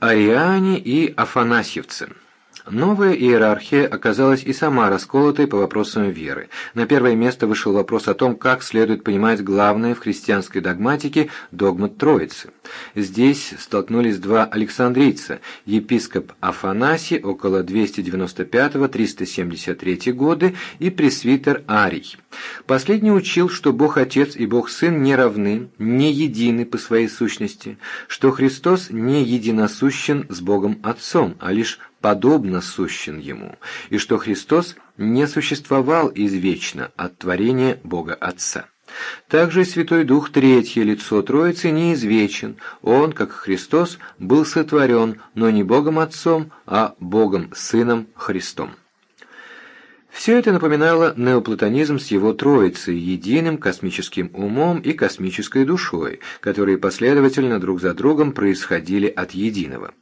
Ариане и Афанасьевцы Новая иерархия оказалась и сама расколотой по вопросам веры. На первое место вышел вопрос о том, как следует понимать главное в христианской догматике догмат Троицы. Здесь столкнулись два александрийца, епископ Афанасий около 295-373 годы и пресвитер Арий. Последний учил, что Бог Отец и Бог Сын не равны, не едины по своей сущности, что Христос не единосущен с Богом Отцом, а лишь подобно сущен ему, и что Христос не существовал извечно от творения Бога Отца. Также Святой Дух, третье лицо Троицы, неизвечен. Он, как Христос, был сотворен, но не Богом Отцом, а Богом Сыном Христом. Все это напоминало неоплатонизм с его троицей, единым космическим умом и космической душой, которые последовательно друг за другом происходили от единого.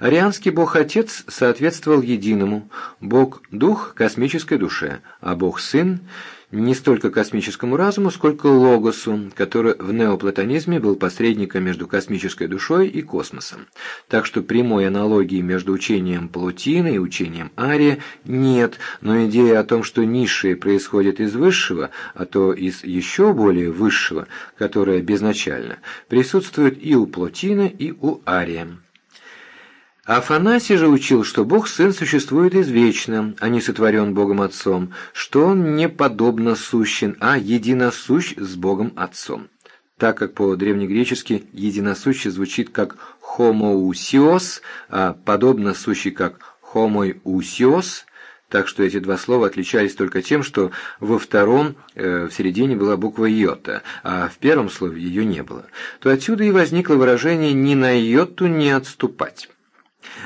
Арианский бог-отец соответствовал единому, бог-дух – космической душе, а бог-сын – не столько космическому разуму, сколько логосу, который в неоплатонизме был посредником между космической душой и космосом. Так что прямой аналогии между учением Плутина и учением Ария нет, но идея о том, что низшее происходит из высшего, а то из еще более высшего, которое безначально, присутствует и у Плутина, и у Ария. Афанасий же учил, что Бог Сын существует извечно, а не сотворен Богом Отцом, что Он не подобно сущен, а единосущ с Богом Отцом. Так как по-древнегречески единосущий звучит как «хомоусиос», а подобно сущий как «хомойусиос», так что эти два слова отличались только тем, что во втором э, в середине была буква «йота», а в первом слове ее не было, то отсюда и возникло выражение «ни на йоту не отступать».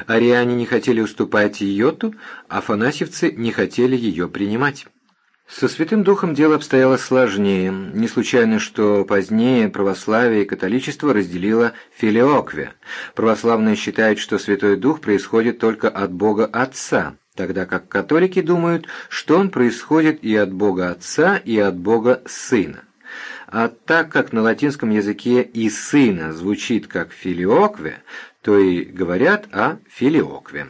Ариане не хотели уступать йоту, а фанасьевцы не хотели ее принимать. Со Святым Духом дело обстояло сложнее. Не случайно, что позднее православие и католичество разделило филиокве. Православные считают, что Святой Дух происходит только от Бога Отца, тогда как католики думают, что он происходит и от Бога Отца, и от Бога Сына. А так как на латинском языке и «сына» звучит как «филиокве», то и говорят о филиокве.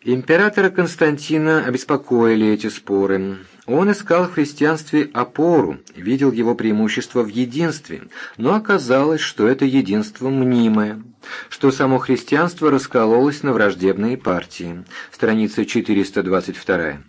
Императора Константина обеспокоили эти споры. Он искал в христианстве опору, видел его преимущество в единстве, но оказалось, что это единство мнимое, что само христианство раскололось на враждебные партии. Страница 422.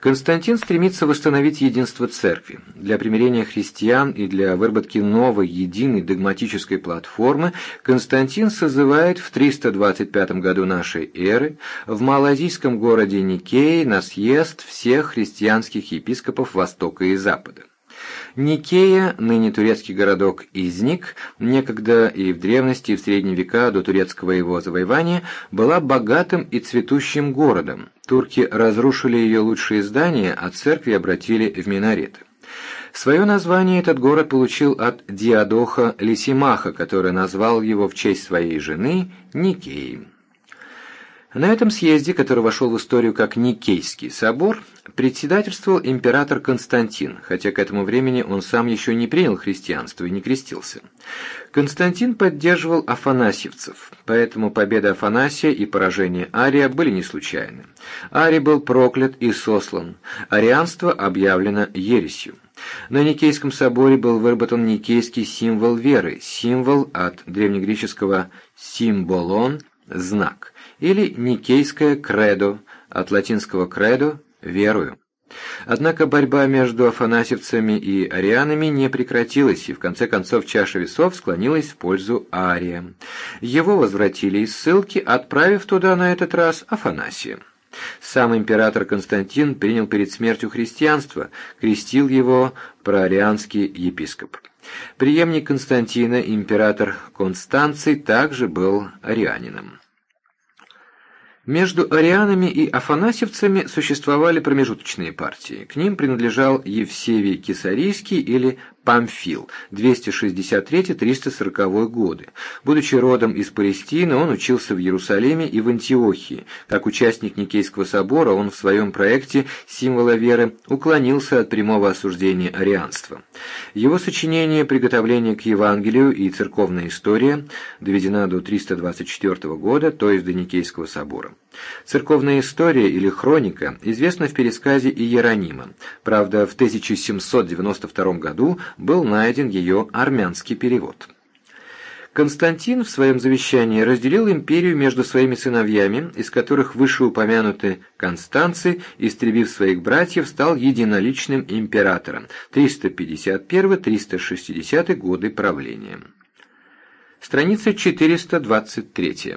Константин стремится восстановить единство церкви. Для примирения христиан и для выработки новой единой догматической платформы Константин созывает в 325 году нашей эры в малазийском городе Никее на съезд всех христианских епископов Востока и Запада. Никея, ныне турецкий городок Изник, некогда и в древности, и в средние века до турецкого его завоевания, была богатым и цветущим городом. Турки разрушили ее лучшие здания, а церкви обратили в минареты. Свое название этот город получил от Диадоха Лисимаха, который назвал его в честь своей жены Никеи. На этом съезде, который вошел в историю как Никейский собор, председательствовал император Константин, хотя к этому времени он сам еще не принял христианство и не крестился. Константин поддерживал афанасьевцев, поэтому победа Афанасия и поражение Ария были не случайны. Арий был проклят и сослан, арианство объявлено ересью. На Никейском соборе был выработан никейский символ веры, символ от древнегреческого «символон» – знак – или никейское кредо, от латинского кредо – верую. Однако борьба между афанасьевцами и арианами не прекратилась, и в конце концов чаша весов склонилась в пользу Ария. Его возвратили из ссылки, отправив туда на этот раз Афанасия. Сам император Константин принял перед смертью христианство, крестил его проарианский епископ. Преемник Константина, император Констанций, также был арианином. Между арианами и афанасьевцами существовали промежуточные партии. К ним принадлежал Евсевий Кесарийский или Памфил, 263-340 годы. Будучи родом из Палестины, он учился в Иерусалиме и в Антиохии. Как участник Никейского собора, он в своем проекте «Символа веры» уклонился от прямого осуждения арианства. Его сочинение «Приготовление к Евангелию» и «Церковная история» доведена до 324 года, то есть до Никейского собора. Церковная история или хроника известна в пересказе Иеронима. Правда, в 1792 году был найден ее армянский перевод. Константин в своем завещании разделил империю между своими сыновьями, из которых вышеупомянутый Констанций, истребив своих братьев, стал единоличным императором 351-360 годы правления. Страница 423.